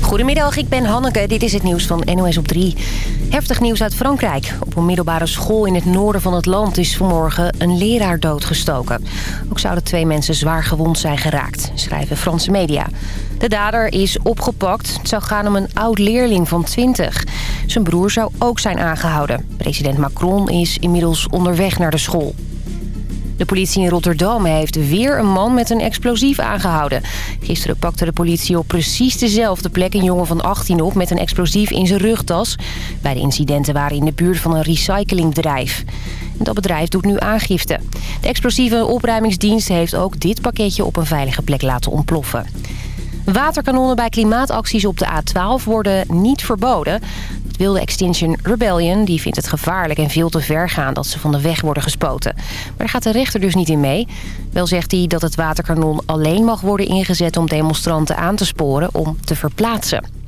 Goedemiddag, ik ben Hanneke. Dit is het nieuws van NOS op 3. Heftig nieuws uit Frankrijk. Op een middelbare school in het noorden van het land is vanmorgen een leraar doodgestoken. Ook zouden twee mensen zwaar gewond zijn geraakt, schrijven Franse media. De dader is opgepakt. Het zou gaan om een oud-leerling van 20. Zijn broer zou ook zijn aangehouden. President Macron is inmiddels onderweg naar de school. De politie in Rotterdam heeft weer een man met een explosief aangehouden. Gisteren pakte de politie op precies dezelfde plek een jongen van 18 op... met een explosief in zijn rugtas. Beide incidenten waren in de buurt van een recyclingbedrijf. Dat bedrijf doet nu aangifte. De explosieve opruimingsdienst heeft ook dit pakketje op een veilige plek laten ontploffen. Waterkanonnen bij klimaatacties op de A12 worden niet verboden. Wilde Extinction Rebellion. Die vindt het gevaarlijk en veel te ver gaan dat ze van de weg worden gespoten. Maar daar gaat de rechter dus niet in mee. Wel zegt hij dat het waterkanon alleen mag worden ingezet om demonstranten aan te sporen om te verplaatsen.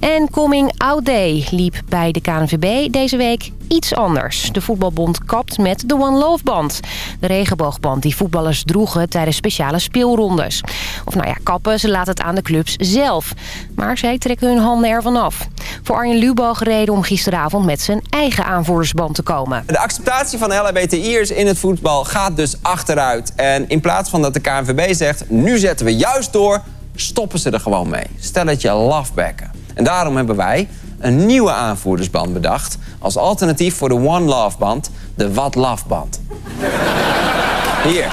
En Coming Out Day liep bij de KNVB deze week iets anders. De voetbalbond kapt met de One Love Band. De regenboogband die voetballers droegen tijdens speciale speelrondes. Of nou ja, kappen, ze laten het aan de clubs zelf. Maar zij trekken hun handen ervan af. Voor Arjen Lubach gereden om gisteravond met zijn eigen aanvoerdersband te komen. De acceptatie van LHBTI'ers in het voetbal gaat dus achteruit. En in plaats van dat de KNVB zegt, nu zetten we juist door stoppen ze er gewoon mee. Stel het je lafbekken. En daarom hebben wij een nieuwe aanvoerdersband bedacht... als alternatief voor de One Love band, de What Love band. Hier.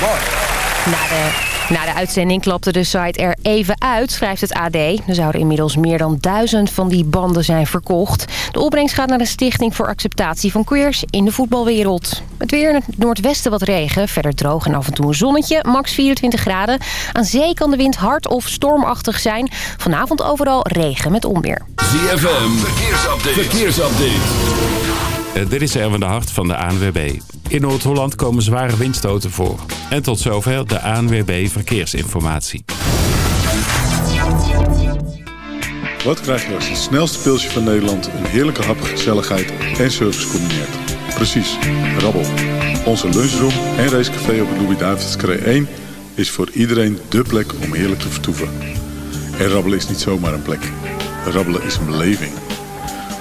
Mooi. Na de na de uitzending klapte de site er even uit, schrijft het AD. Er zouden inmiddels meer dan duizend van die banden zijn verkocht. De opbrengst gaat naar de Stichting voor Acceptatie van Queers in de voetbalwereld. Het weer in het noordwesten wat regen, verder droog en af en toe een zonnetje. Max 24 graden. Aan zee kan de wind hard of stormachtig zijn. Vanavond overal regen met onweer. ZFM, verkeersupdate. verkeersupdate. Uh, dit is Erwin de Hart van de ANWB. In Noord-Holland komen zware windstoten voor. En tot zover de ANWB Verkeersinformatie. Wat krijg je als het snelste pilsje van Nederland... een heerlijke hap, gezelligheid en service combineert? Precies, rabbel. Onze lunchroom en racecafé op de Louis-David's 1... is voor iedereen dé plek om heerlijk te vertoeven. En rabbelen is niet zomaar een plek. Rabbelen is een beleving.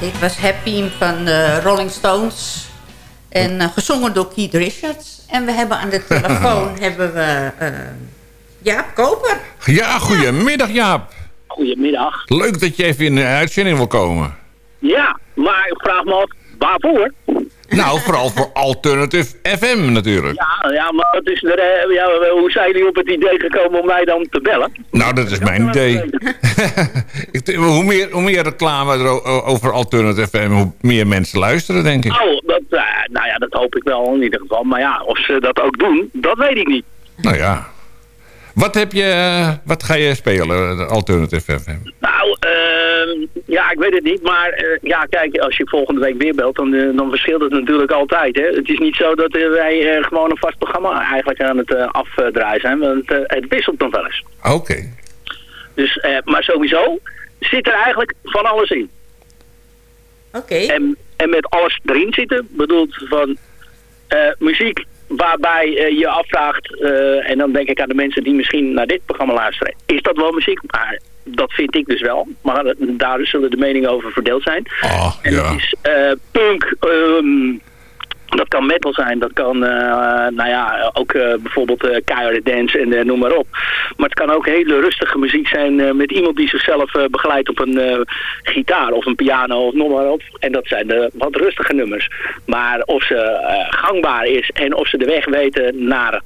Dit was Happy van de Rolling Stones. En eh, gezongen door Keith Richards. En we hebben aan de telefoon hebben we uh, Jaap Koper. Ja, goedemiddag Jaap. Goedemiddag. Leuk dat je even in de uitzending wil komen. Ja, maar ik vraag me af, waarvoor? Nou, vooral voor Alternative FM natuurlijk. Ja, ja maar wat is er, ja, hoe zijn jullie op het idee gekomen om mij dan te bellen? Nou, dat is mijn idee. hoe, meer, hoe meer reclame er over Alternative FM, hoe meer mensen luisteren, denk ik. Oh, dat, uh, nou ja, dat hoop ik wel in ieder geval. Maar ja, of ze dat ook doen, dat weet ik niet. Nou ja, wat, heb je, wat ga je spelen, Alternative FM? Nou, uh, ja, ik weet het niet. Maar uh, ja, kijk, als je volgende week weer belt, dan, uh, dan verschilt het natuurlijk altijd. Hè? Het is niet zo dat wij gewoon een vast programma eigenlijk aan het afdraaien zijn. Want het wisselt dan wel eens. Oké. Dus, maar sowieso zit er eigenlijk van alles in. Oké. En, en met alles erin zitten, bedoelt van muziek waarbij uh, je afvraagt, uh, en dan denk ik aan de mensen die misschien naar dit programma luisteren, is dat wel muziek? Maar dat vind ik dus wel. Maar daar zullen de meningen over verdeeld zijn. Oh, en ja. dat is uh, punk, um, dat kan metal zijn, dat kan nou ja, ook bijvoorbeeld uh, keiharde dance en noem maar op. Maar het kan ook hele rustige muziek zijn met iemand die zichzelf begeleidt op een gitaar of een piano of noem maar op. En dat zijn de wat rustige nummers. Maar of ze gangbaar is en of ze de weg weten naar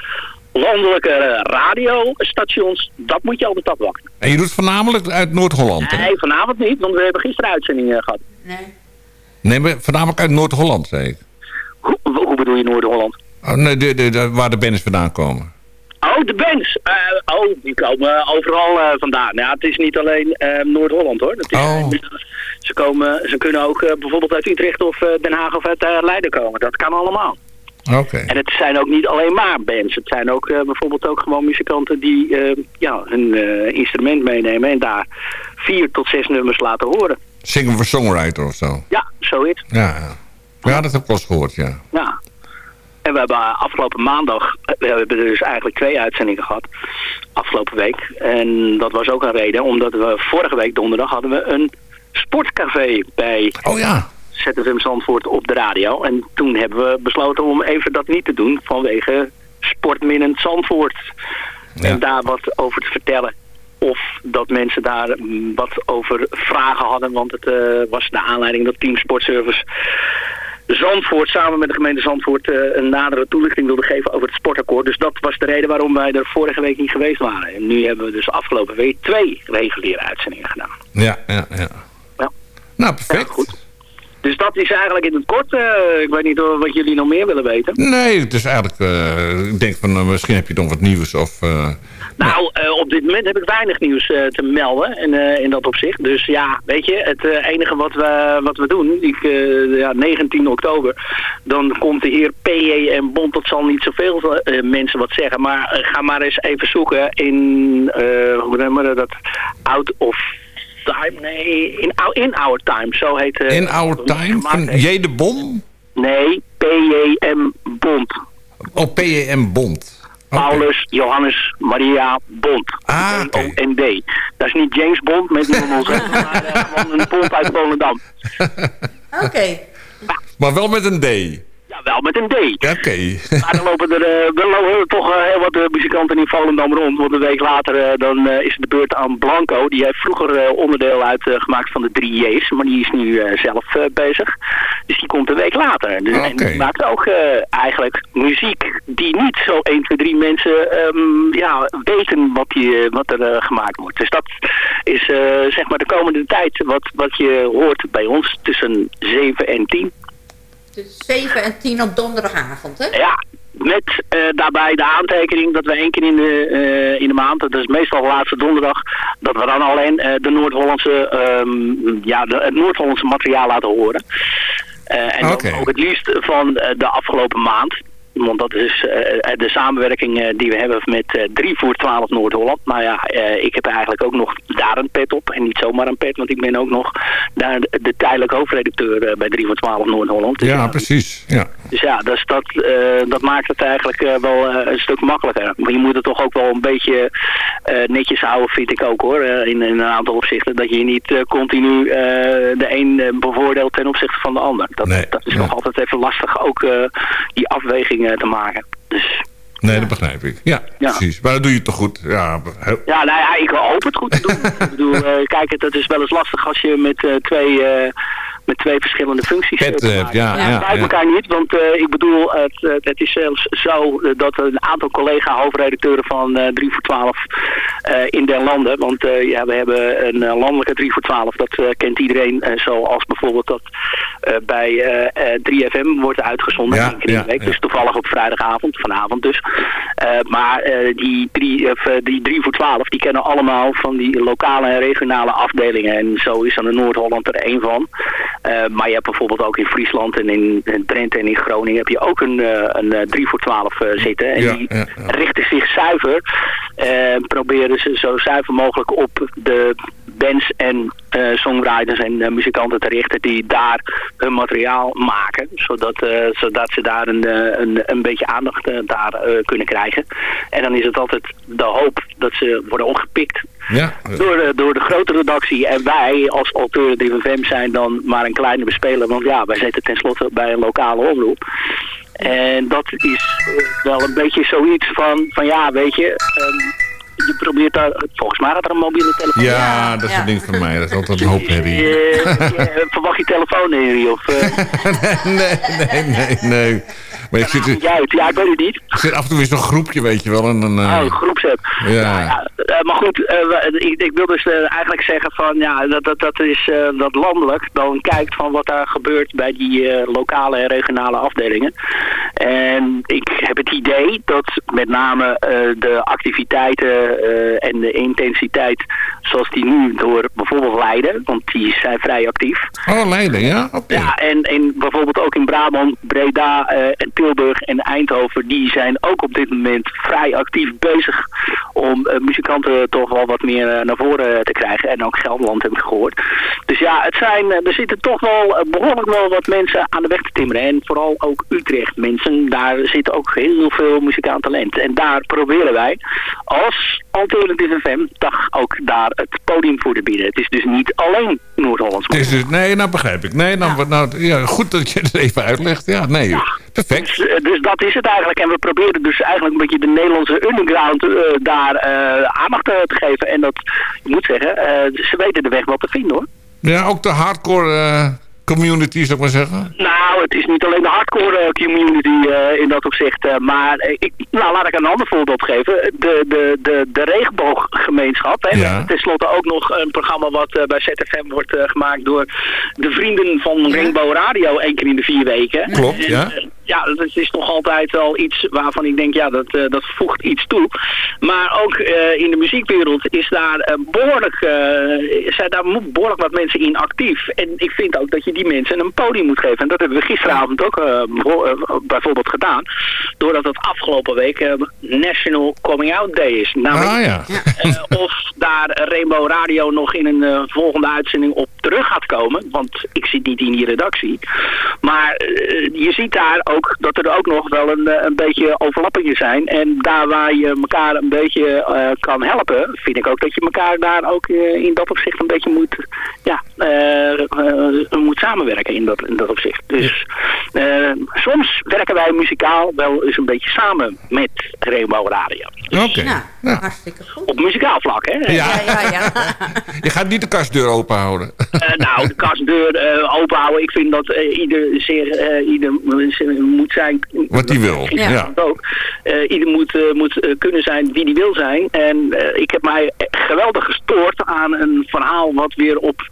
landelijke radiostations, dat moet je altijd afwachten. En je doet voornamelijk uit Noord-Holland? Nee, vanavond niet, want we hebben gisteren uitzendingen gehad. Nee. Nee, maar voornamelijk uit Noord-Holland, zei ik. Hoe, hoe bedoel je Noord-Holland? Oh, nee, de, de, de, waar de bands vandaan komen. Oh, de bands. Uh, oh, die komen overal uh, vandaan. Ja, het is niet alleen uh, Noord-Holland hoor. Dat is, oh. ze, komen, ze kunnen ook bijvoorbeeld uit Utrecht of Den Haag of uit Leiden komen. Dat kan allemaal. Oké. Okay. En het zijn ook niet alleen maar bands. Het zijn ook bijvoorbeeld ook gewoon muzikanten die ja, hun instrument meenemen en daar vier tot zes nummers laten horen. Zingen voor songwriter of zo? Ja, zoiets. Ja, ja. ja dat heb ik wel eens gehoord, ja. Ja. En we hebben afgelopen maandag, we hebben dus eigenlijk twee uitzendingen gehad, afgelopen week. En dat was ook een reden, omdat we vorige week donderdag hadden we een sportcafé bij oh, ja. ZFM Zandvoort op de radio. En toen hebben we besloten om even dat niet te doen vanwege sportminnend Zandvoort. Ja. En daar wat over te vertellen. Of dat mensen daar wat over vragen hadden, want het uh, was de aanleiding dat Team Sportservice Zandvoort samen met de gemeente Zandvoort uh, een nadere toelichting wilde geven over het sportakkoord. Dus dat was de reden waarom wij er vorige week niet geweest waren. En nu hebben we dus afgelopen week twee reguliere uitzendingen gedaan. Ja, ja, ja. ja. Nou, perfect. Ja, goed. Dus dat is eigenlijk in het kort. Uh, ik weet niet wat jullie nog meer willen weten. Nee, het is eigenlijk... Uh, ik denk van uh, misschien heb je nog wat nieuws of... nou, op dit moment heb ik weinig nieuws te melden in, in dat opzicht. Dus ja, weet je, het enige wat we, wat we doen, ik, ja, 19 oktober, dan komt de heer P.J. en Bond, dat zal niet zoveel mensen wat zeggen, maar ga maar eens even zoeken in, hoe noemen we dat, out of Time, nee, in, in Our Time, zo heet uh, In Our Time? Van J. de Bom? Nee, P.J.M. Bond. Oh, P.J.M. Bond. Okay. Paulus, Johannes, Maria, Bond. Ah, okay. O-N-D. Dat is niet James Bond met die van ons, maar uh, gewoon een Bond uit Volendam. Oké. Okay. Maar wel met een D. Wel met een D. Oké. Okay. Maar dan lopen er, uh, dan lopen er toch uh, heel wat uh, muzikanten in Volendam rond. Want een week later dan is het de beurt aan Blanco. Die heeft vroeger onderdeel uitgemaakt van de 3J's. Maar die is nu zelf bezig. Dus die komt een week later. Dus, okay. En die maakt ook eigenlijk muziek die niet zo 1, 2, 3 mensen um, ja, weten wat, die, wat er gemaakt wordt. Dus dat is zeg maar de komende tijd wat, wat je hoort bij ons tussen 7 en 10. Dus 7 en 10 op donderdagavond, hè? Ja, met uh, daarbij de aantekening dat we één keer in de, uh, in de maand, dat is meestal de laatste donderdag, dat we dan alleen uh, de Noord-Hollandse, um, ja, de, het Noord-Hollandse materiaal laten horen. en okay. ook het liefst van de afgelopen maand. Want dat is uh, de samenwerking uh, die we hebben met uh, 3 voor 12 Noord-Holland. Nou ja, ik heb eigenlijk ook nog daar een pet op. En niet zomaar een pet, want ik ben ook nog daar de, de tijdelijk hoofdredacteur bij 3 voor 12 Noord-Holland. Dus, ja, precies. Ja. Dus ja, dus dat, eh, dat maakt het eigenlijk eh, wel eh, een stuk makkelijker. Maar je moet het toch ook wel een beetje netjes houden, vind ik ook hoor. in, in, een aantal opzichten. Dat je niet continu de een bevoordeelt ten opzichte van de ander. Dat, dat is nog altijd even lastig ook die te maken. Dus... Nee, dat begrijp ik. Ja, precies. Maar dat doe je toch goed? Ja, ja nou ja, ik hoop het goed te doen. ik bedoel, kijk, het is wel eens lastig als je met twee met twee verschillende functies Pet, te maken. Ja, ja, ja, elkaar niet, want uh, ik bedoel, het, het is zelfs zo dat een aantal collega-hoofdredacteuren van uh, 3 voor 12 uh, in den landen, want ja, we hebben een landelijke 3 voor 12, dat kent iedereen, zoals bijvoorbeeld dat bij 3FM wordt uitgezonden, ja, ja, week, dus toevallig op vrijdagavond, vanavond dus. maar die 3, die 3 voor 12, die kennen allemaal van die lokale en regionale afdelingen en zo is dan in Noord-Holland er één van. Uh, maar je hebt bijvoorbeeld ook in Friesland en in, Drenthe en in Groningen heb je ook een, uh, een 3 voor 12 uh, zitten. En die ja. richten zich zuiver, proberen ze zo zuiver mogelijk op de bands en songwriters en muzikanten te richten die daar hun materiaal maken. Zodat, zodat ze daar een, een, een beetje aandacht daar kunnen krijgen. En dan is het altijd de hoop dat ze worden opgepikt ja. door, de, door de grote redactie. En wij als Alternative FM zijn dan maar een kleine bespeler. Want ja, wij zitten tenslotte bij een lokale omroep. En dat is wel een beetje zoiets van, van ja, weet je... Um, je probeert daar, volgens mij had er een mobiele telefoon. Ja, dat is een ding van mij. Dat is altijd een hoop herrie. verwacht je telefoon, Harry? Of, nee, nee, nee, nee. Maar ik zit, ja, ja, ik weet het niet. Ik zit af en toe weer zo'n groepje, weet je wel. En dan, uh... Oh, groepsapp. Ja. ja uh, maar goed, uh, ik, ik, wil dus eigenlijk zeggen van, ja, dat, dat, dat is dat landelijk dan kijkt van wat daar gebeurt bij die lokale en regionale afdelingen. En ik heb het idee dat met name de activiteiten en de intensiteit zoals die nu door bijvoorbeeld Leiden, want die zijn vrij actief. Oh, Leiden, ja? Okay. Ja, en, en bijvoorbeeld ook in Brabant, Breda en Tilburg en Eindhoven, die zijn ook op dit moment vrij actief bezig om uh, muzikanten toch wel wat meer naar voren te krijgen. En ook Gelderland heb ik gehoord. Dus ja, het zijn, er zitten toch wel behoorlijk wel wat mensen aan de weg te timmeren. En vooral ook Utrecht mensen, daar zit ook heel veel muzikaal talent. En daar proberen wij als Alternative FM toch ook daar het podium voor te bieden. Het is dus niet alleen Noord-Hollands. Dus, nee, nou begrijp ik. Nee, ja. Nou, ja, goed dat je het even uitlegt. Ja, nee. Ja. Perfect. Dus, eh, dus, dat is het eigenlijk. En we proberen dus eigenlijk een beetje de Nederlandse underground uh, daar uh, aandacht te geven. En dat, ik moet zeggen, ze weten de weg wel te vinden hoor. Ja, ook de hardcore community, zou ik maar zeggen? Nou, het is niet alleen de hardcore uh, community uh, in dat opzicht. Uh, maar ik, nou, laat ik een ander voorbeeld geven. De, de, de, de regenbooggemeenschap. Hè, ja. Ten slotte ook nog een programma wat bij ZFM wordt gemaakt door de vrienden van. Rainbow Radio. één keer in de vier weken. Klopt, ja ja, dat is toch altijd wel iets waarvan ik denk, ja, dat, uh, dat voegt iets toe. Maar ook uh, in de muziekwereld is daar, uh, behoorlijk, zijn daar behoorlijk wat mensen in actief. En ik vind ook dat je die mensen een podium moet geven. En dat hebben we gisteravond ook bijvoorbeeld gedaan. Doordat het afgelopen week National Coming Out Day is. Namelijk, ah, ja. of daar Rainbow Radio nog in een volgende uitzending op terug gaat komen. Want ik zit niet in die redactie. Maar je ziet daar ook dat er ook nog wel een, eh, een beetje overlappingen zijn. En daar waar je elkaar een beetje uh, kan helpen, vind ik ook dat je elkaar daar ook uh, in dat opzicht een beetje moet, ja, uh, moet samenwerken in dat, in dat opzicht. Dus soms werken wij muzikaal wel eens een beetje samen met Rainbow Radio. Dus, Oké. Okay. Ja, hartstikke goed. Op muzikaal vlak, hè? Ja, ja, ja. ja. je gaat niet de kastdeur open houden. Nou, de kastdeur open houden. Ik vind dat ieder, zeer, ieder moet zijn... Wat hij wil, ja. Ook. Uh, ieder moet, uh, moet uh, kunnen zijn wie die wil zijn. En ik heb mij geweldig gestoord aan een verhaal wat weer op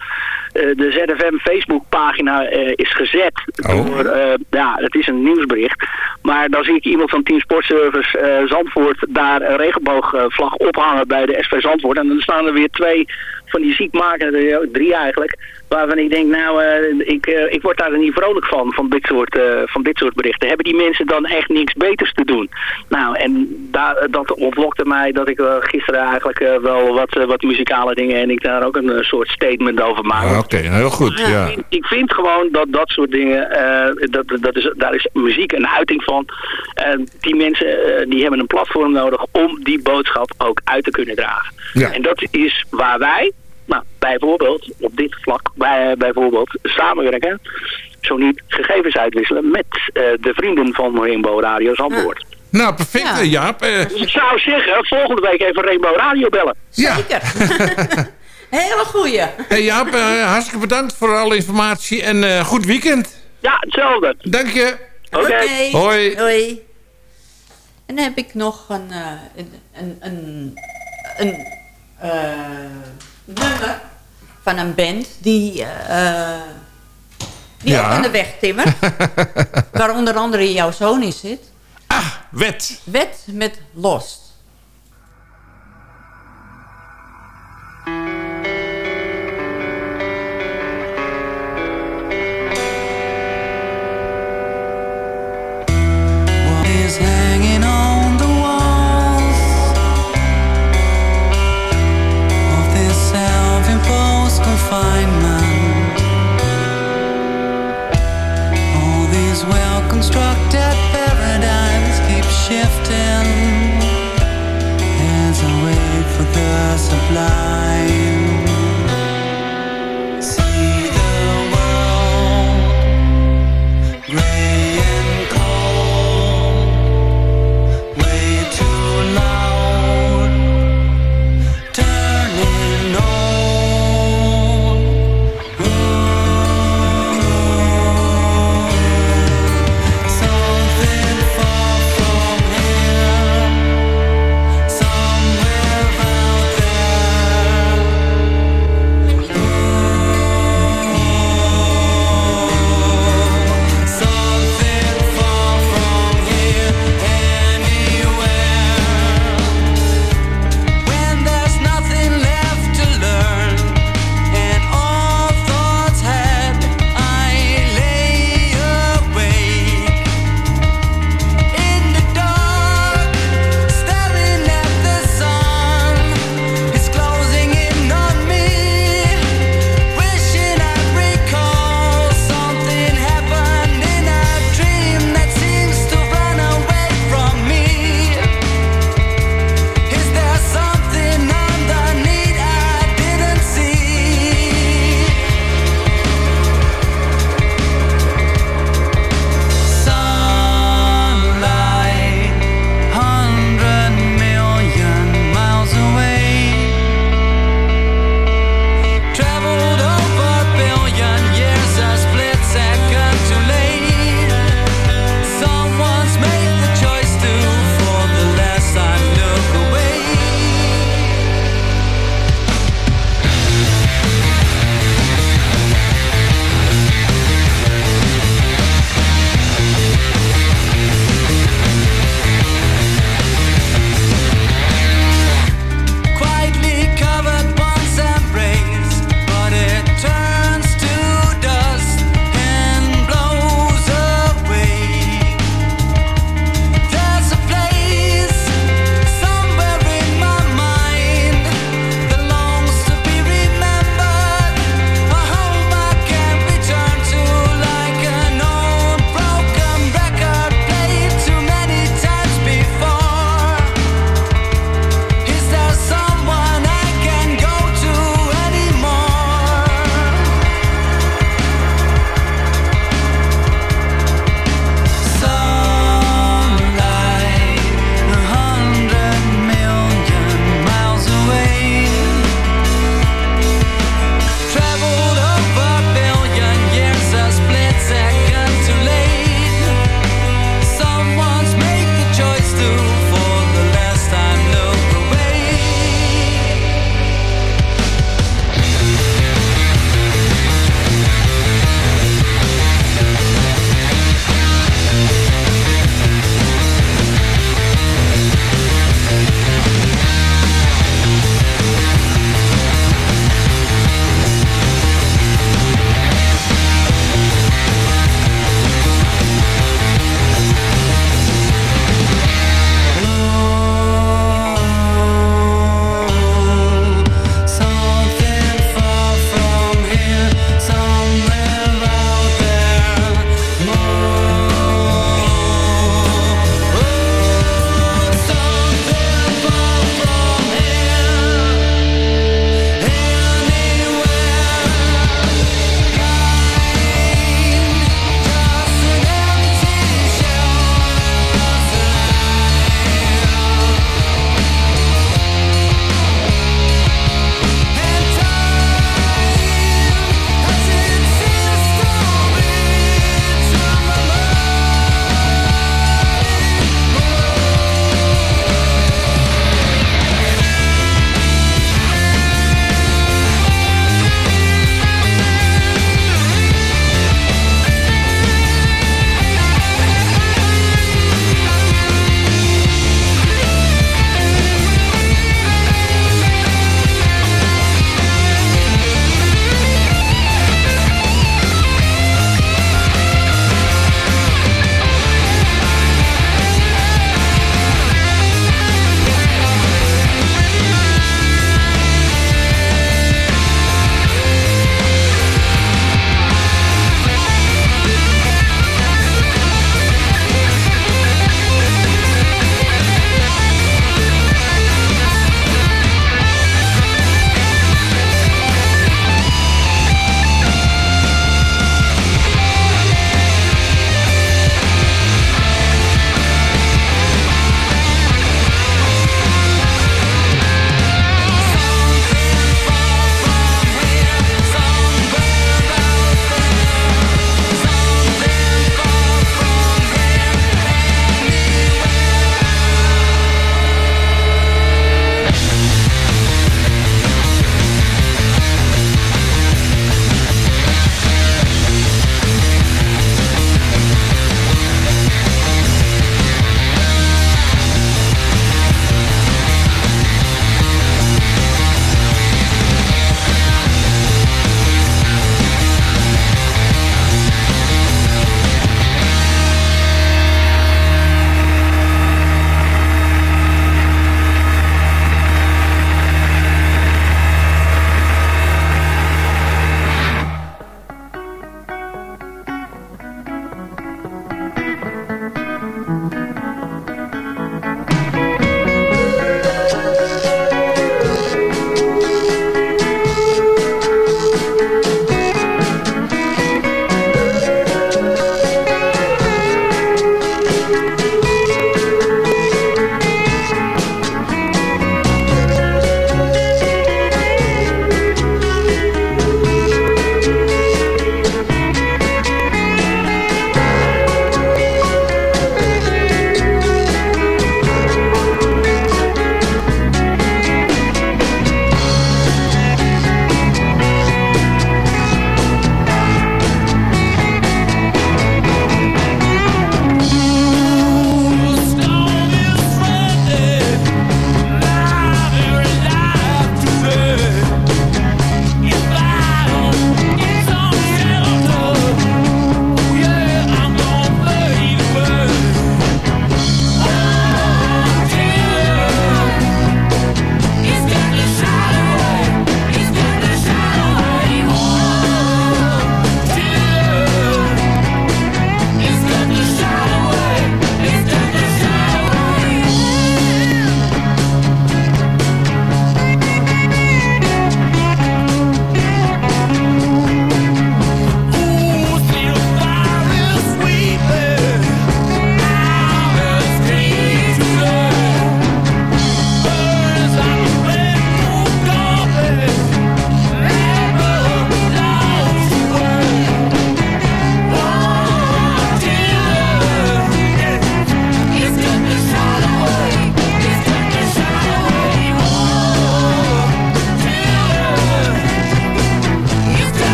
de ZFM Facebookpagina is gezet. Oh. Door, ja, het is een nieuwsbericht. Maar dan zie ik iemand van Team Sportservice Zandvoort daar een regenboogvlag ophangen bij de SV Zandvoort. En dan staan er weer twee van die ziekmakende, drie eigenlijk, waarvan ik denk, nou, eh, ik, eh, ik word daar niet vrolijk van, van dit, soort, eh, van dit soort berichten. Hebben die mensen dan echt niks beters te doen? Nou, en daar, dat ontlokte mij dat ik gisteren eigenlijk wel wat, wat muzikale dingen en ik daar ook een soort statement over maak. Ah, Oké, heel goed. Ja. Ik, vind, ik vind gewoon dat dat soort dingen, dat, dat is, daar is muziek een uiting van. die mensen die hebben een platform nodig om die boodschap ook uit te kunnen dragen. Ja. En dat is waar wij, nou, bijvoorbeeld op dit vlak, bij, bijvoorbeeld samenwerken, zo niet gegevens uitwisselen met eh, de vrienden van Rainbow Radio Zandvoort. Nou, perfect, Ja. eh, Jaap. Eh, ik zou zeggen, volgende week even Rainbow Radio bellen. ja. Zeker. Hele goeie. Hey Jaap, eh, hartstikke bedankt voor alle informatie en eh, goed weekend. Ja, hetzelfde. Dank je. Oké. Hoi. Hoi. En dan heb ik nog een, eh, een, een, een, een eh, nummer van een band die, eh, die Ja. ook aan de weg timmert. waar onder andere jouw zoon in zit. Wet. Wet met Lost.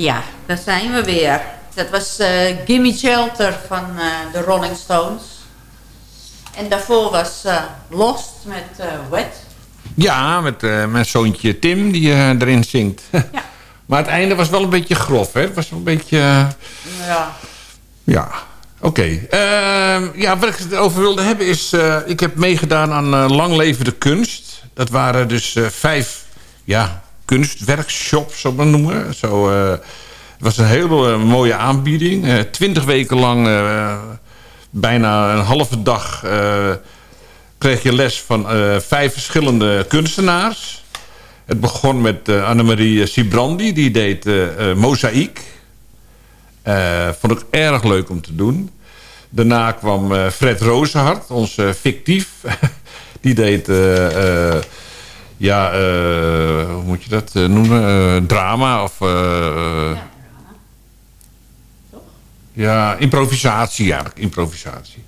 Ja, daar zijn we weer. Dat was eh, Gimme Shelter van eh, de Rolling Stones. En daarvoor was eh, Lost met Wet. Ja, met mijn zoontje Tim die erin zingt. maar het einde was wel een beetje grof, hè? Het was wel een beetje... Ja. Ja, oké. Ehm, ja, wat ik het over wilde hebben is... ik heb meegedaan aan Lang Leven de Kunst. Dat waren dus vijf ja, kunstwerkshops, zou ik maar noemen. Zo, eh, het was een hele eh, mooie aanbieding. Eh, Twintig weken lang, bijna een halve dag... kreeg je les van vijf verschillende kunstenaars. Het begon met Annemarie Sibrandi. Die deed mozaïek. Eh, vond ik erg leuk om te doen. Daarna kwam Fred Rozenhart, onze fictief. Die deed, ja, eh, hoe moet je dat eh, noemen? Eh, drama of... eh, ja, improvisatie eigenlijk, improvisatie.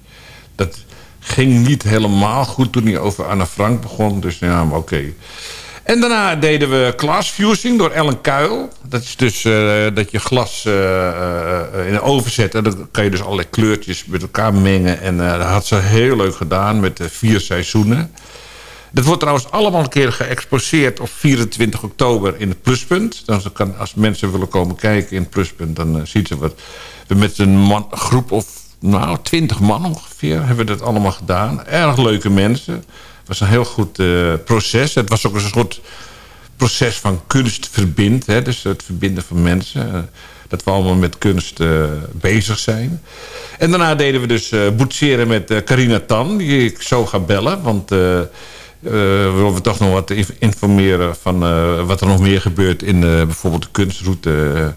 Dat ging niet helemaal goed toen hij over Anne Frank begon. Dus ja, maar oké. En daarna deden we glasfusing door Ellen Kuil. Dat is dus dat je glas in de oven zet. En dan kan je dus allerlei kleurtjes met elkaar mengen. En dat had ze heel leuk gedaan met de vier seizoenen. Dat wordt trouwens allemaal een keer geëxposeerd op 24 oktober in het Pluspunt. Dan als mensen willen komen kijken in het Pluspunt, dan uh, zien ze wat. We met een groep of nou, 20 man ongeveer hebben we dat allemaal gedaan. Erg leuke mensen. Het was een heel goed uh, proces. Het was ook een soort proces van kunst verbindt. Hè? Dus het verbinden van mensen. Uh, dat we allemaal met kunst uh, bezig zijn. En daarna deden we dus boetseren met Carina Tan. Die ik zo ga bellen. Want... Willen we toch nog wat informeren van uh, wat er nog meer gebeurt in uh, bijvoorbeeld de kunstroute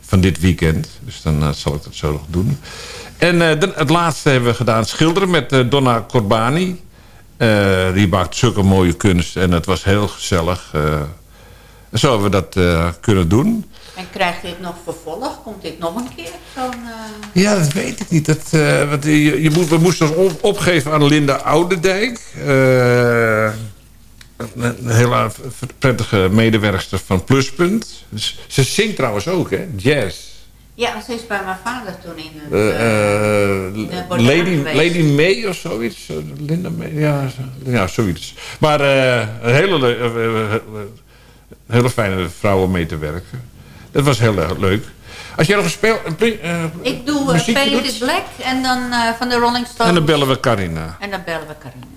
van dit weekend. Dus dan zal ik dat zo nog doen. En het laatste hebben we gedaan schilderen met Donna Corbani. die maakt zulke mooie kunst en het was heel gezellig. zo hebben we dat kunnen doen. En krijgt dit nog vervolg? Komt dit nog een keer? Zo'n, uh... Ja, dat weet ik niet. Dat, uh, wat, je, je moet, we moesten ons opgeven aan Linda Oudendijk. Uh, een hele prettige medewerkster van Pluspunt. Dus, ze zingt trouwens ook, hè? Jazz. Ja, ze is bij mijn vader toen in het... Uh, Lady, Lady May of zoiets. Linda May, ja, ja zoiets. Maar een hele, hele fijne vrouw om mee te werken. Dat was heel erg leuk. Als jij nog een speel... Uh, ik doe uh, Paint is Black en dan uh, van de Rolling Stones. En dan bellen we Carina. En dan bellen we Carina.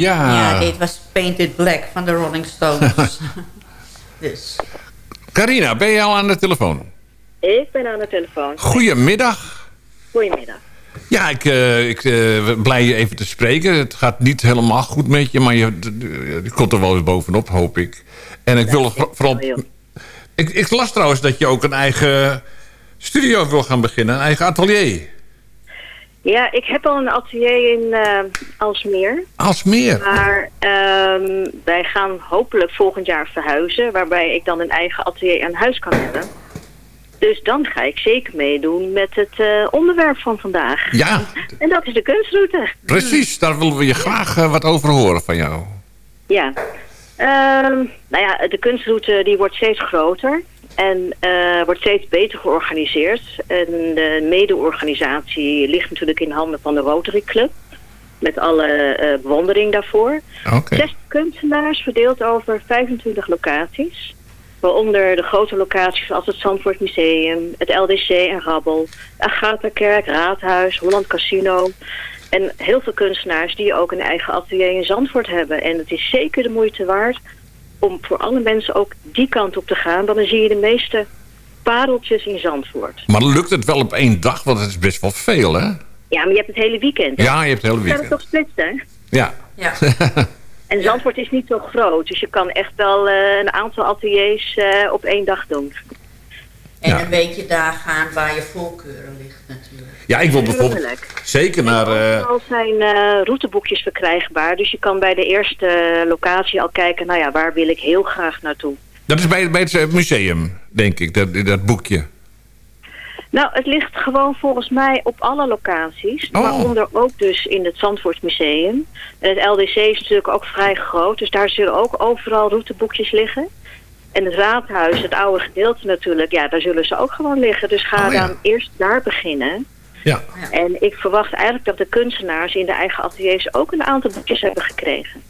Ja. Ja, dit was Painted Black van de Rolling Stones. dus. Carina, ben je al aan de telefoon? Ik ben aan de telefoon. Goedemiddag. Goedemiddag. Ja, ik, eh, ik eh, blij je even te spreken. Het gaat niet helemaal goed met je, maar je, je komt er wel eens bovenop, hoop ik. En ik wil voor- vooral... Ik, ik las trouwens dat je ook een eigen studio wil gaan beginnen, een eigen atelier. Ja, ik heb al een atelier in eh Alsmeer. Alsmeer. Maar ehm, wij gaan hopelijk volgend jaar verhuizen. Waarbij ik dan een eigen atelier aan huis kan hebben. Dus dan ga ik zeker meedoen met het eh, onderwerp van vandaag. Ja, En dat is de kunstroute. precies. Daar willen we je graag eh, wat over horen van jou. Ja. Ehm, nou ja, de kunstroute die wordt steeds groter. En eh, wordt steeds beter georganiseerd. En de mede-organisatie ligt natuurlijk in handen van de Rotary Club. Met alle eh, bewondering daarvoor. Zes kunstenaars verdeeld over 25 locaties. Waaronder de grote locaties zoals het Zandvoort Museum, het LDC en Rabbel, Agatha-kerk, Raadhuis, Holland Casino. En heel veel kunstenaars die ook een eigen atelier in Zandvoort hebben. En het is zeker de moeite waard om voor alle mensen ook die kant op te gaan. Want dan zie je de meeste pareltjes in Zandvoort. Maar lukt het wel op één dag? Want het is best wel veel, hè? Ja, maar je hebt het hele weekend. hè? Ja, je hebt het hele Je kan weekend. het toch splitsen, hè? Ja. Ja. En Zandvoort is niet zo groot, dus je kan echt wel eh, een aantal ateliers eh, op één dag doen. En Ja. een beetje daar gaan waar je voorkeuren ligt natuurlijk. Ja, ik wil bijvoorbeeld zeker naar... eh, Al zijn eh, routeboekjes verkrijgbaar, dus je kan bij de eerste locatie al kijken, nou ja, waar wil ik heel graag naartoe. dat is bij, bij het eh, museum, denk ik, dat, dat boekje. Nou, het ligt gewoon volgens mij op alle locaties. Oh. Waaronder ook dus in het Zandvoortsmuseum. En het LDC is natuurlijk ook vrij groot. Dus daar zullen ook overal routeboekjes liggen. En het raadhuis, het oude gedeelte natuurlijk, ja, daar zullen ze ook gewoon liggen. Dus ga Oh, ja. dan eerst daar beginnen. Ja. En ik verwacht eigenlijk dat de kunstenaars in de eigen ateliers ook een aantal boekjes hebben gekregen.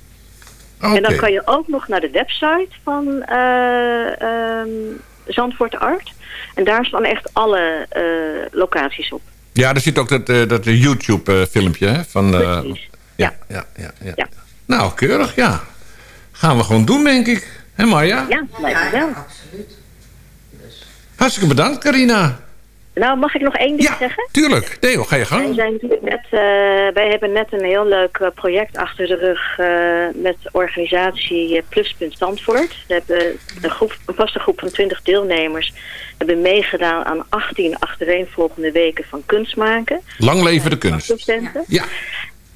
Oké. En dan kan je ook nog naar de website van eh ehm, Zandvoort Art. En daar staan echt alle eh, locaties op. Ja, er zit ook dat, eh, dat YouTube-filmpje hè, van... eh, Precies. ja, ja, ja, ja, Ja. Nou, keurig, ja. Gaan we gewoon doen, denk ik. Hé, Marja? Ja, lijkt me wel. absoluut. Hartstikke bedankt, Carina. Nou, mag ik nog één ding Ja, zeggen? tuurlijk. Theo, ga je Wij, gang. zijn natuurlijk net, eh, wij hebben net een heel leuk eh, project achter de rug eh, met organisatie Pluspunt Zandvoort. We hebben een, groep, een vaste groep van 20 deelnemers hebben meegedaan aan 18 achtereenvolgende weken van kunst maken. Lang leven de kunst. Docenten. Ja.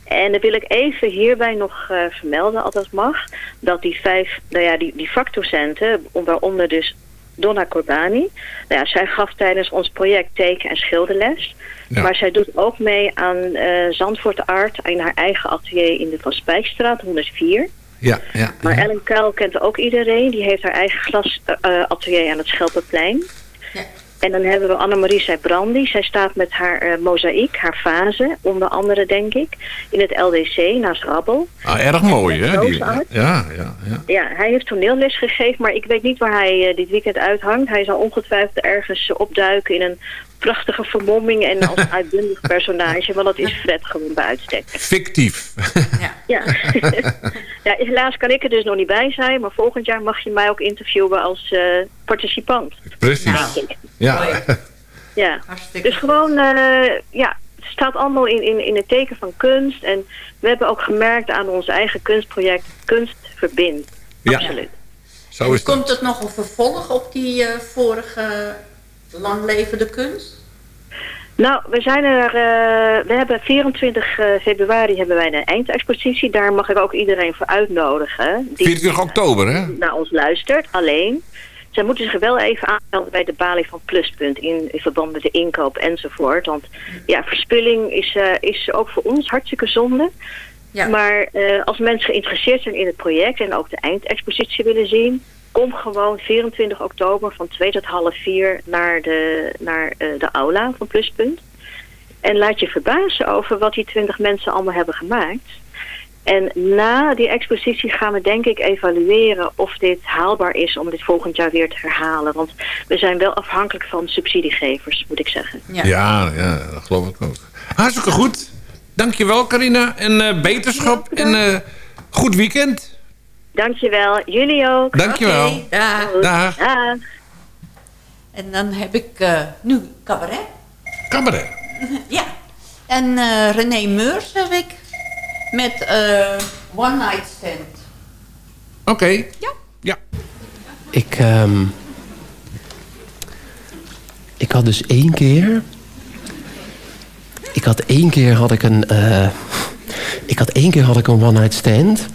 En dan wil ik even hierbij nog vermelden, als dat mag, dat die vijf, nou ja, die, die vakdocenten, waaronder dus Donna Corbani, nou ja, zij gaf tijdens ons project teken- en schilderles. Ja. Maar zij doet ook mee aan eh Zandvoort Art in haar eigen atelier in de Van Spijkstraat 104. Ja, ja. Maar Ellen Kuil kent ook iedereen. Die heeft haar eigen glasatelier aan het Schelpenplein. En dan hebben we Annemarie Zijbrandi. Zij staat met haar eh mozaïek, haar fase, onder andere denk ik, in het LDC naast Rabbel. Ah, erg mooi, hè? Die, ja, ja, ja. Ja, hij heeft toneelles gegeven, maar ik weet niet waar hij eh, dit weekend uithangt. Hij zal ongetwijfeld ergens opduiken in een prachtige vermomming en als uitbundig personage, want dat is Fred gewoon bij uitstek. Fictief. Ja. ja, helaas kan ik er dus nog niet bij zijn, maar volgend jaar mag je mij ook interviewen als eh, participant. Precies. Ja. Ja, Hartstikke dus gewoon, eh, ja, het staat allemaal in, in, in het teken van kunst. En we hebben ook gemerkt aan ons eigen kunstproject, kunst verbindt. Ja. Absoluut. Zo is. Komt het nog een vervolg op die eh, vorige langlevende kunst? Nou, we zijn er, eh, we hebben 24 eh, februari hebben wij de eindexpositie. Daar mag ik ook iedereen voor uitnodigen. Die 24 oktober, hè? naar ons luistert, alleen. Zij moeten zich wel even aanmelden bij de balie van Pluspunt in, in verband met de inkoop enzovoort. Want ja, verspilling is, eh, is ook voor ons hartstikke zonde. Ja. Maar eh, als mensen geïnteresseerd zijn in het project en ook de eindexpositie willen zien, kom gewoon 24 oktober van 2 tot half 4 naar de, naar, eh, de aula van Pluspunt. En laat je verbazen over wat die 20 mensen allemaal hebben gemaakt. En na die expositie gaan we denk ik evalueren of dit haalbaar is om dit volgend jaar weer te herhalen. Want we zijn wel afhankelijk van subsidiegevers, moet ik zeggen. Ja. Ja, ja, dat geloof ik ook. Hartstikke goed. Dankjewel, Carina. En eh, beterschap. En eh, Goed weekend. Dankjewel. Jullie ook. Dankjewel. Dag. Dag. Dag. En dan heb ik eh, nu cabaret. Cabaret. ja. En eh, René Meurs heb ik. Met eh, One Night Stand. Oké. Ja. Ja. Ik, ehm, ik had dus één keer... Ik had één keer had ik een... eh, ik had één keer had ik een one-night stand.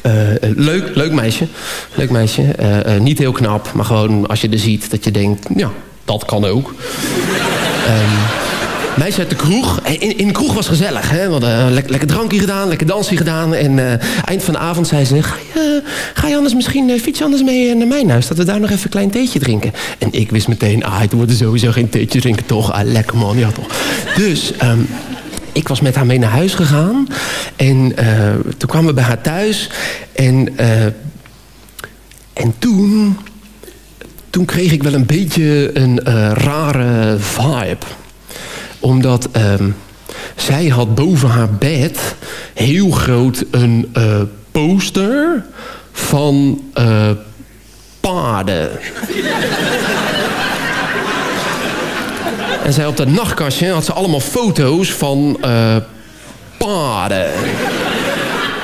Eh, eh, leuk, leuk meisje. Leuk meisje. Eh, niet heel knap, maar gewoon als je er ziet dat je denkt... Ja, dat kan ook. Ehm, meisje uit de kroeg. In, de kroeg was gezellig. Hè? We hadden lekker, drankje gedaan, lekker dansje gedaan. En eind van de avond zei ze... Ga je, ga je anders misschien fiets anders mee naar mijn huis? Dat we daar nog even een klein theetje drinken. En ik wist meteen... Ah, het wordt sowieso geen theetje drinken, toch? Ah, lekker man, ja toch. Dus... ehm, ik was met haar mee naar huis gegaan. En eh, toen kwamen we bij haar thuis. En, eh, en toen... Toen kreeg ik wel een beetje een eh, rare vibe. Omdat ehm, zij had boven haar bed heel groot een poster van paarden. En zij op dat nachtkastje had ze allemaal foto's van eh, paarden.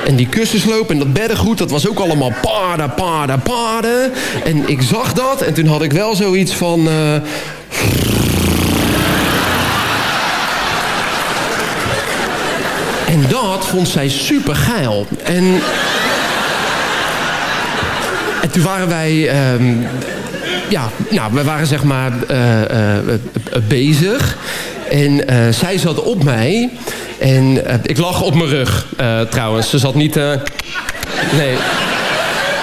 En die kussensloop en dat beddengoed, dat was ook allemaal paarden, paarden, paarden. En ik zag dat en toen had ik wel zoiets van... eh, En dat vond zij super geil. En, en toen waren wij... ehm, ja, nou, we waren zeg maar eh, eh, eh, bezig. En zij zat op mij. En ik lag op mijn rug, trouwens. Ze zat niet... nee.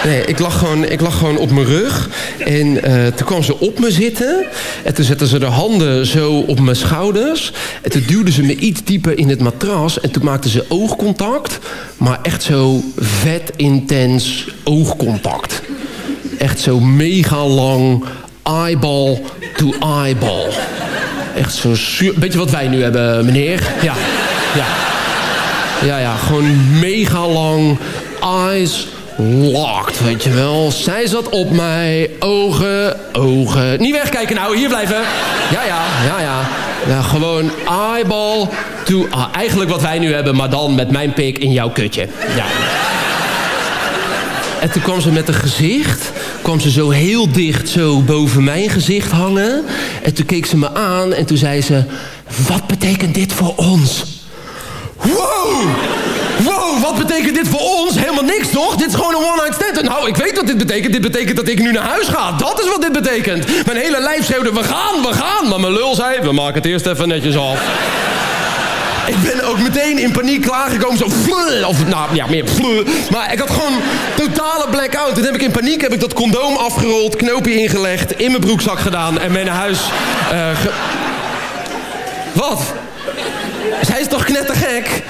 Nee, ik lag, gewoon, ik lag gewoon op mijn rug. En toen kwam ze op me zitten. En toen zette ze de handen zo op mijn schouders. En toen duwde ze me iets dieper in het matras. En toen maakte ze oogcontact. Maar echt zo vet intens oogcontact. Echt zo mega lang eyeball to eyeball. Echt zo... su- Beetje wat wij nu hebben, meneer. Ja, ja. Ja, ja, gewoon mega lang. Eyes locked, weet je wel. Zij zat op mij. Ogen, ogen. Niet wegkijken nou, hier blijven. Ja, ja, ja, ja. ja gewoon eyeball to... ah, eigenlijk wat wij nu hebben, maar dan met mijn pik in jouw kutje. Ja. En toen kwam ze met een gezicht. Kwam ze zo heel dicht zo boven mijn gezicht hangen. En toen keek ze me aan en toen zei ze... Wat betekent dit voor ons? Wow! Wow, wat betekent dit voor ons? Helemaal niks, toch? Dit is gewoon een one-night stand. Nou, ik weet wat dit betekent. Dit betekent dat ik nu naar huis ga. Dat is wat dit betekent. Mijn hele lijf schreeuwde, we gaan, we gaan. Maar mijn lul zei, we maken het eerst even netjes af. Ik ben ook meteen in paniek klaargekomen. Zo, of nou ja, meer. Maar ik had gewoon totale blackout. Toen heb ik in paniek heb ik dat condoom afgerold, knoopje ingelegd, in mijn broekzak gedaan en mee naar huis. eh, Wat? Zij is toch knettergek?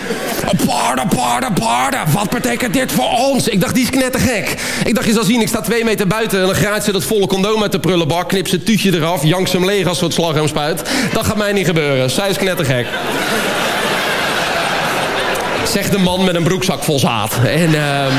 Paarden, paarden, paarden. Wat betekent dit voor ons? Ik dacht, die is knettergek. Ik dacht, je zal zien, ik sta twee meter buiten... en dan graait ze dat volle condoom uit de prullenbak... knip ze het tuutje eraf, jank ze hem leeg als ze het slagroom spuit. Dat gaat mij niet gebeuren. Zij is knettergek. Zegt de man met een broekzak vol zaad. En, ehm,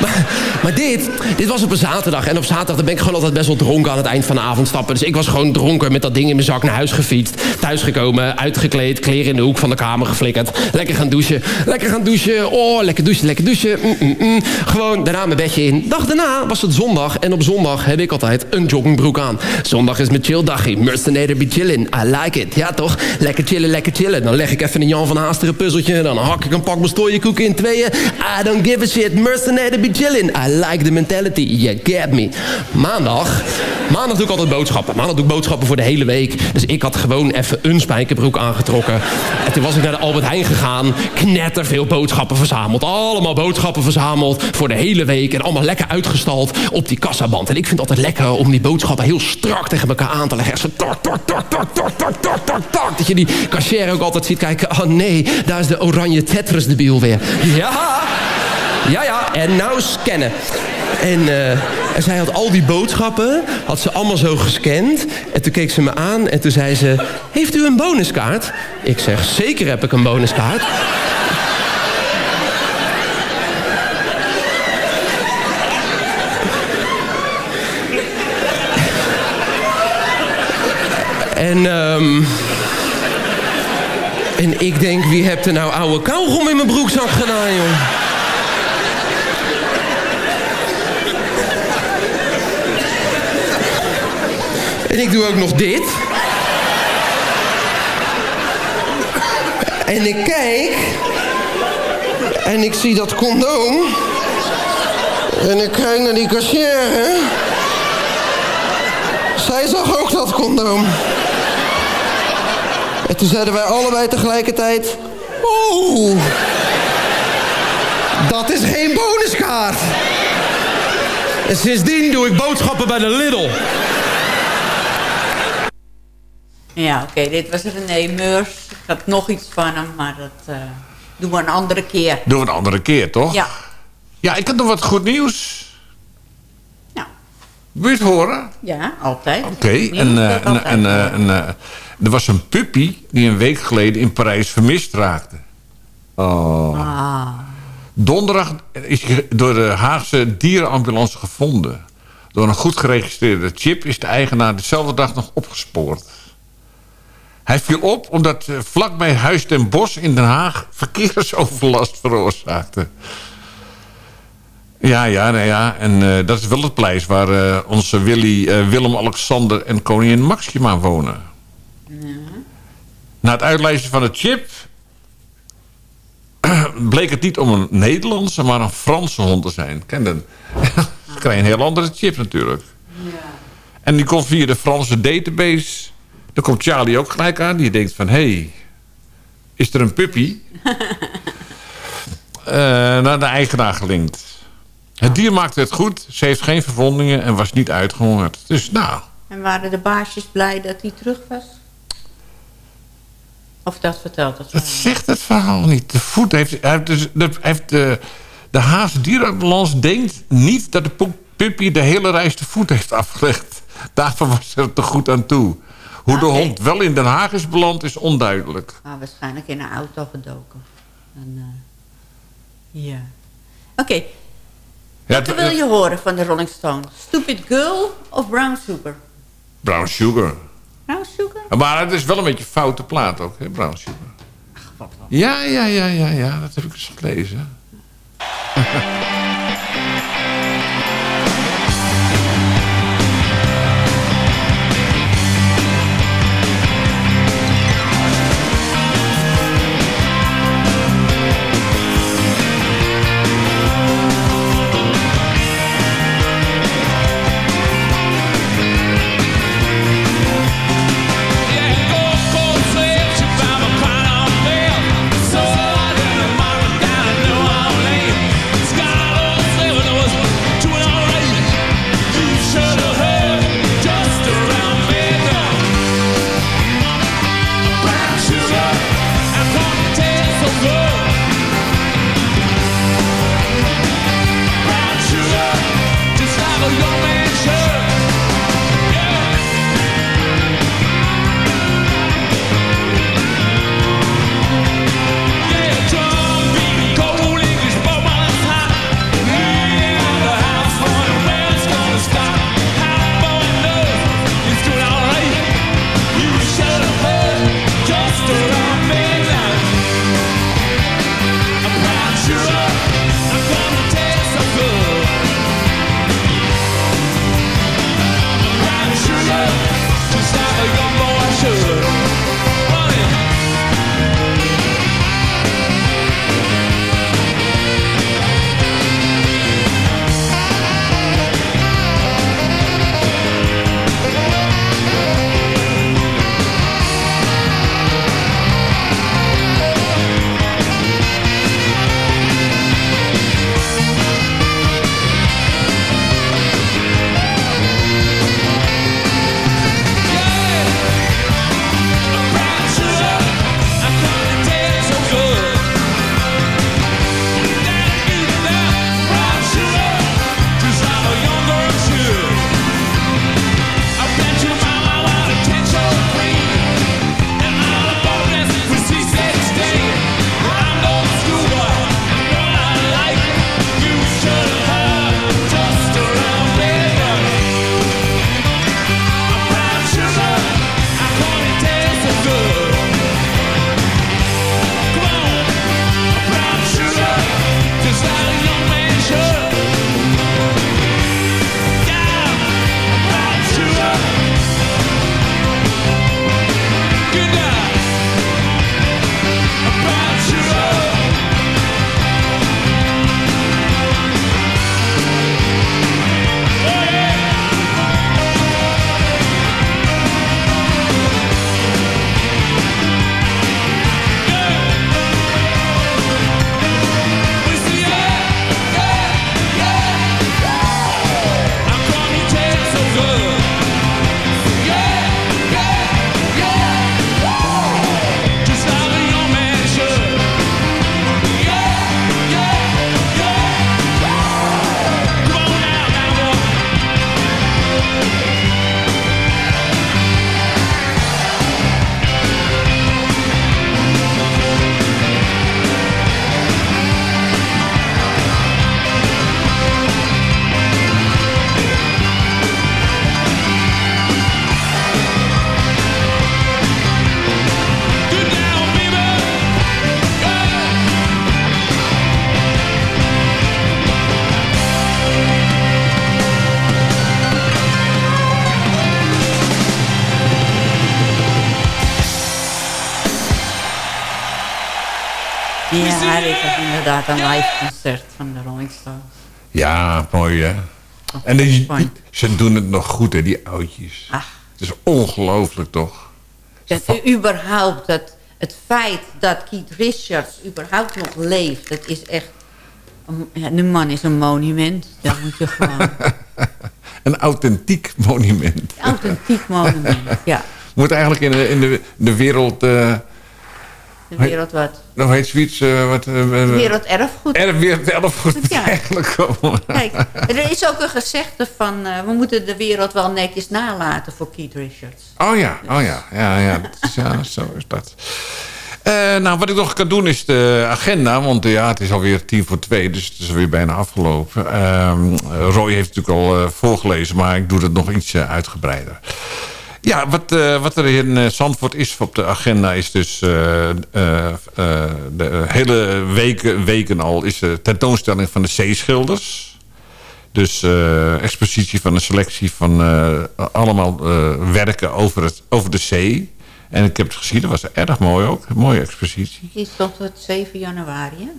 maar, maar dit, dit was op een zaterdag. En op zaterdag ben ik gewoon altijd best wel dronken aan het eind van de avond stappen. Dus ik was gewoon dronken met dat ding in mijn zak naar huis gefietst. Thuisgekomen, uitgekleed, kleren in de hoek van de kamer geflikkerd. Lekker gaan douchen. Lekker gaan douchen. Oh, lekker douchen, lekker douchen. Mm, mm, mm. Gewoon daarna mijn bedje in. Dag daarna was het zondag. En op zondag heb ik altijd een joggingbroek aan. Zondag is mijn chill dagje. Mercenator be chillin'. I like it. Ja toch? Lekker chillen, lekker chillen. Dan leg ik even een Jan van Haasteren puzzeltje. Dan hak ik een pak koeken in tweeën. I don't give a shit. Mercenator be. I like the mentality. You get me. Maandag. Maandag doe ik altijd boodschappen. Maandag doe ik boodschappen voor de hele week. Dus ik had gewoon even een spijkerbroek aangetrokken. En toen was ik naar de Albert Heijn gegaan. Knetter veel boodschappen verzameld. Allemaal boodschappen verzameld voor de hele week. En allemaal lekker uitgestald op die kassaband. En ik vind het altijd lekker om die boodschappen heel strak tegen elkaar aan te leggen. Zo tok, tok, tok, tok, tok, tok, tok, tok, tok. Dat je die cashier ook altijd ziet kijken. Oh nee, daar is de oranje Tetris debiel weer. Ja, ja, ja, en nou scannen. Eh, en, zij had al die boodschappen, had ze allemaal zo gescand. En toen keek ze me aan en toen zei ze... Heeft u een bonuskaart? Ik zeg, zeker heb ik een bonuskaart. en... Ehm, en ik denk, wie hebt er nou oude kauwgom in mijn broekzak gedaan, joh? En ik doe ook nog dit. En ik kijk. En ik zie dat condoom. En ik kijk naar die kassière. Zij zag ook dat condoom. En toen zeiden wij allebei tegelijkertijd... Oeh, dat is geen bonuskaart. En sindsdien doe ik boodschappen bij de Lidl. Ja, oké, dit was René Meurs. Ik had nog iets van hem, maar dat eh, doen we een andere keer. Doen we een andere keer, toch? Ja. Ja, ik heb nog wat goed nieuws. Ja. Wil je het horen? Ja, altijd. Oké, en, eh, en, en, eh, en, er was een puppy die een week geleden in Parijs vermist raakte. Oh. Ah. Donderdag is hij door de Haagse dierenambulance gevonden. Door een goed geregistreerde chip is de eigenaar dezelfde dag nog opgespoord. Hij viel op omdat eh, vlakbij Huis ten Bosch in Den Haag verkeersoverlast veroorzaakte. Ja, ja, nou ja. En eh, dat is wel het pleis waar eh, onze Willy, eh, Willem-Alexander en koningin Maxima wonen. Na het uitlijsten van de chip bleek het niet om een Nederlandse, maar een Franse hond te zijn. Ken? Ze krijgen een heel andere chip natuurlijk. En die komt via de Franse database. Dan komt Charlie ook gelijk aan. Die denkt van, hé, hey, is er een puppy? Eh, naar de eigenaar gelinkt. Het dier maakte het goed. Ze heeft geen verwondingen en was niet uitgehongerd. Dus nou, En waren de baasjes blij dat hij terug was? Of dat vertelt het dat zegt het verhaal niet. De voet heeft... Hij heeft, dus, de, heeft de, de denkt niet dat de puppy de hele reis de voet heeft afgelegd. Daarvoor was ze er te goed aan toe. Hoe de Oké. hond wel in Den Haag is beland is onduidelijk. Ah, waarschijnlijk in een auto gedoken. En, eh, ja. Oké, Ja, wat wil je horen van de Rolling Stones? Stupid Girl of Brown Sugar? Brown Sugar. Brown Sugar? Maar het is wel een beetje een foute plaat ook, hè, Brown Sugar. Ja, ja, ja, ja, ja, dat heb ik eens gelezen. inderdaad een live concert van de Rolling Stones. Ja, mooi hè. En die, die- ze doen het nog goed hè, die oudjes. Het is ongelooflijk toch. Dat überhaupt, dat, het feit dat Keith Richards überhaupt nog leeft, dat is echt... een- Ja, de man is een monument. Dat moet je gewoon... Een authentiek monument. Authentiek monument, ja. Moet eigenlijk in de, in de, de wereld... eh De wereld wat. Nog heet zoiets... eh, wat, eh, De wereld erfgoed. Erf, wereld erfgoed Ja. eigenlijk. Kijk, er is ook een gezegde van... eh, we moeten de wereld wel netjes nalaten voor Keith Richards. Oh ja, oh ja. Ja, ja, dat zo is dat. Nou, wat ik nog kan doen is de agenda. Want ja, het is alweer tien voor twee. Dus het is alweer bijna afgelopen. Ehm, Roy heeft natuurlijk al voorgelezen. Maar ik doe het nog iets uitgebreider. Ja, wat, eh, wat er in eh, Zandvoort is op de agenda is dus... eh, de hele weken, weken al is de tentoonstelling van de zeeschilders. Dus expositie van een selectie van allemaal werken over, het, over de zee. En ik heb het gezien, dat was erg mooi ook. Een mooie expositie. Die stond tot 7 januari, hè?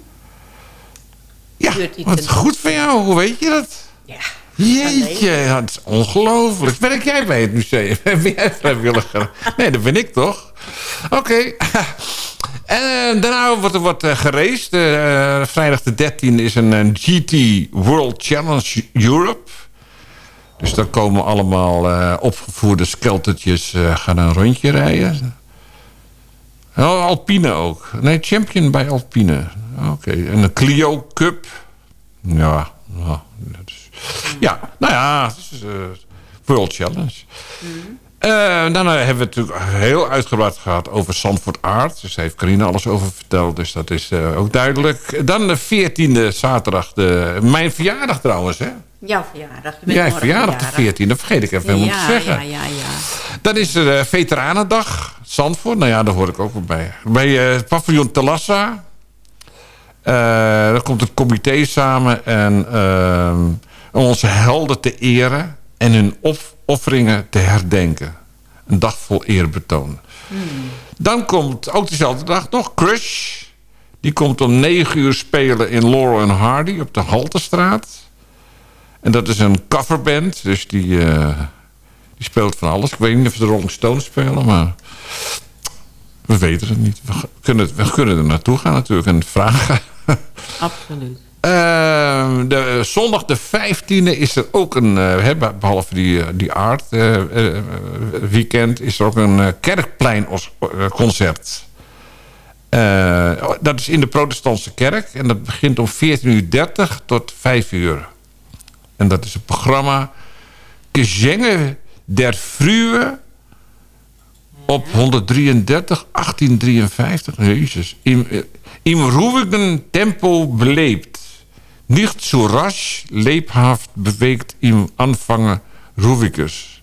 Ja, wat goed van jou. Hoe weet je dat? Ja. Jeetje, ja, het is ongelooflijk. Werk jij bij het museum? Ben jij vrijwilliger? Nee, dat ben ik toch? Oké. En eh, daarna wordt er wat uh, geraced. Vrijdag de 13e is een, een GT World Challenge Europe. Dus dan komen allemaal opgevoerde skeltertjes gaan een rondje rijden. Oh, Alpine ook. Nee, champion bij Alpine. Oké. En een Clio Cup. Ja, dat is- ja nou ja, is eh, World Challenge. Eh, daarna hebben we het natuurlijk heel uitgebreid gehad over Zandvoort Art. Dus daar heeft Carine alles over verteld. Dus dat is eh, ook duidelijk. Dan de 14e zaterdag. De, mijn verjaardag trouwens, hè? Jouw verjaardag. Je bent Jij verjaardag de 14e. Dat vergeet ik even helemaal ja, te zeggen. Ja, ja, ja. Dan is er Veteranendag, Zandvoort. Nou ja, daar hoor ik ook wel bij. Bij paviljoen Telassa. Eh daar komt het comité samen. En eh, om onze helden te eren. En hun opofferingen te herdenken. Een dag vol eerbetoon. Dan komt ook dezelfde dag nog Crush. Die komt om 9 uur spelen in Laurel en Hardy op de Haltestraat. En dat is een coverband. Dus die, eh, die speelt van alles. Ik weet niet of de Rolling Stones spelen, maar... We weten het niet. We kunnen, we kunnen er naartoe gaan natuurlijk en vragen. Absoluut. Ehm, de, zondag de 15e is er ook een, eh, behalve die, eh, die art eh, eh, weekend, is er ook een eh, kerkpleinconcert. Eh, dat is in de protestantse kerk en dat begint om 14.30 tot 5 uur. En dat is een programma Gezenge der Frühe op 133, 1853. Jezus. Eh, im ruhigen Tempo belebt. Nicht zu rasch, lebhaft bewegt im Anfangen ruhiges.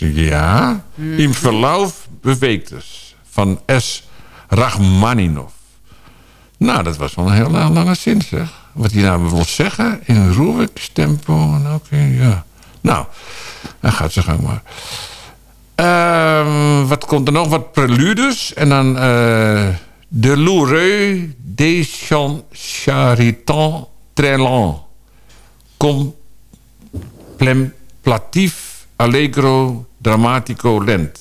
Ja. Im Verlauf beweegt es. Van S. Rachmaninov. Nou, dat was wel een heel la- lange zin, zeg. Wat hij nou wil zeggen. In ruhiges tempo. en Oké, ja. Nou, dan gaat ze gang maar. Ehm, wat komt er nog? Wat preludes. En dan eh De Loureux des Chants Charitants Trailant. Contemplatief Allegro Dramatico Lent.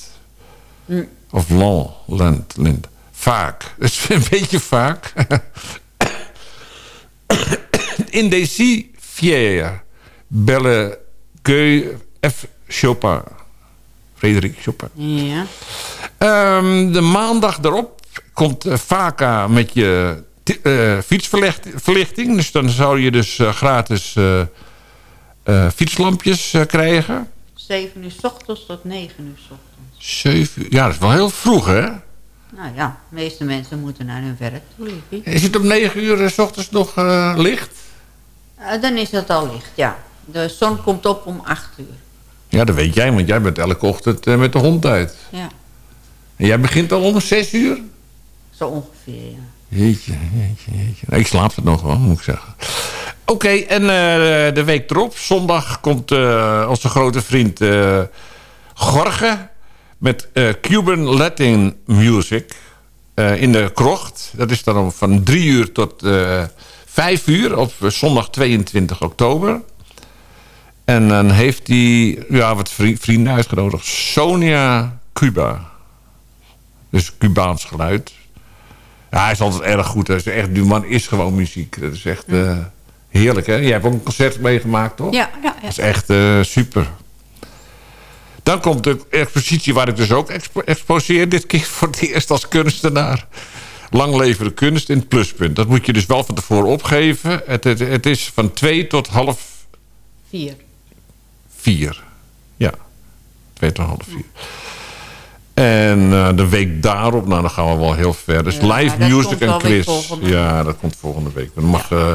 Of lent, lent, lent. Vaak. Dat is een beetje vaak. Indécis fier. Belle Gueux F. Chopin. Frederik Chopin. Ja. Ehm, de maandag erop komt eh, Vaka met je eh, fietsverlichting. Dus dan zou je dus eh, gratis fietslampjes krijgen. 7 uur s ochtends tot 9 uur s ochtends. Zeven uur. Ja, dat is wel heel vroeg, hè? Nou ja, de meeste mensen moeten naar hun werk toe. Is het om negen uur s ochtends nog licht? Dan is het al licht, ja. De zon komt op om 8 uur. Ja, dat weet jij, want jij bent elke ochtend met de hond uit. Ja, En jij begint al om zes uur? Zo ongeveer, ja. Jeetje, jeetje, jeetje. Nou, ik slaap het nog wel, moet ik zeggen. Oké, en eh, de week erop, zondag, komt eh, onze grote vriend eh Jorge... met Cuban Latin Music. in de krocht. Dat is dan van drie uur tot eh vijf uur op zondag 22 oktober. En dan heeft hij ja, wat vri- vrienden uitgenodigd. Sonia Cuba. Dus Cubaans geluid. Ja, hij is altijd erg goed. Hij is echt, die man is gewoon muziek. Dat is echt eh, heerlijk, hè? Jij hebt ook een concert meegemaakt, toch? Ja, ja, ja. Dat is echt eh, super. Dan komt de expositie waar ik dus ook expo exposeer. Dit keer voor het eerst als kunstenaar. Lang leven de kunst in het pluspunt. Dat moet je dus wel van tevoren opgeven. Het, het, het is van twee tot half Vier. vier. Ja, twee tot half vier. En eh, de week daarop, nou dan gaan we wel heel ver. Dus Ja, live music en quiz. Ja, dat komt volgende week. Dan mag, eh,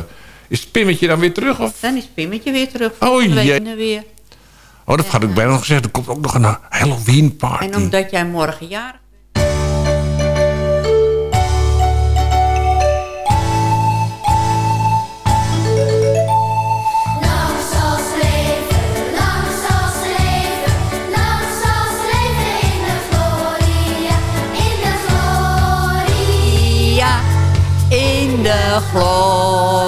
is Pimmetje dan weer terug? Of? Dan is Pimmetje weer terug. Oh, jee. weer. Oh, dat had ik bijna nog gezegd. Er komt ook nog een Halloween party. En omdat jij morgen jarig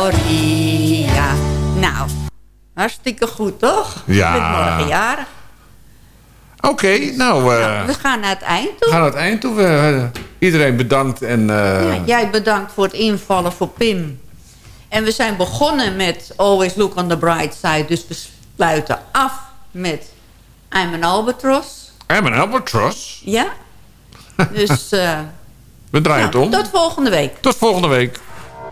gloria. Nou, hartstikke goed, toch? Ja. Je bent morgen jarig. Oké, nou, eh, We gaan naar het eind we toe. gaan naar het eind toe. Eh, iedereen bedankt. En, eh, Ja, jij bedankt voor het invallen voor Pim. En we zijn begonnen met Always Look on the Bright Side. Dus we sluiten af met I'm an Albatross. I'm an albatross. Ja? Dus We draaien nou, het om. tot volgende week. Tot volgende week.